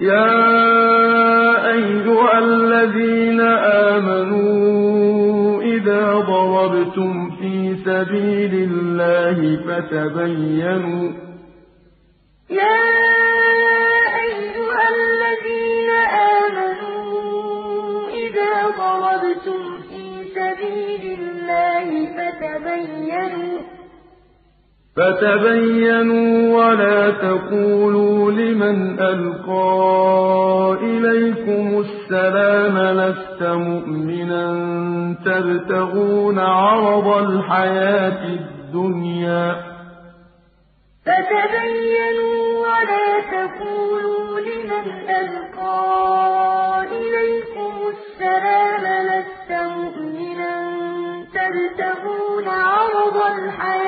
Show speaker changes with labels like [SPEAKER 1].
[SPEAKER 1] يَا أَيُّهَا الَّذِينَ آمَنُوا إِذَا ضَرَبْتُمْ فِي سَبِيلِ اللَّهِ فَتَبَيَّنُوا وَلَا تَقُولُوا لِمَنْ أَلْقَىٰ إِلَيْكُمُ السَّلَامَ لَسْتَ مُؤْمِنًا تَبْتَغُونَ عَرَضَ الْحَيَاةِ الدُّنْيَا ۚ فَعِندَ اللَّهِ مَغَانِمُ كَثِيرَةٌ ۚ كَذَٰلِكَ كُنتُم مِّن قَبْلُ فَمَنَّ اللَّهُ عَلَيْكُمْ فَتَبَيَّنُوا ۚ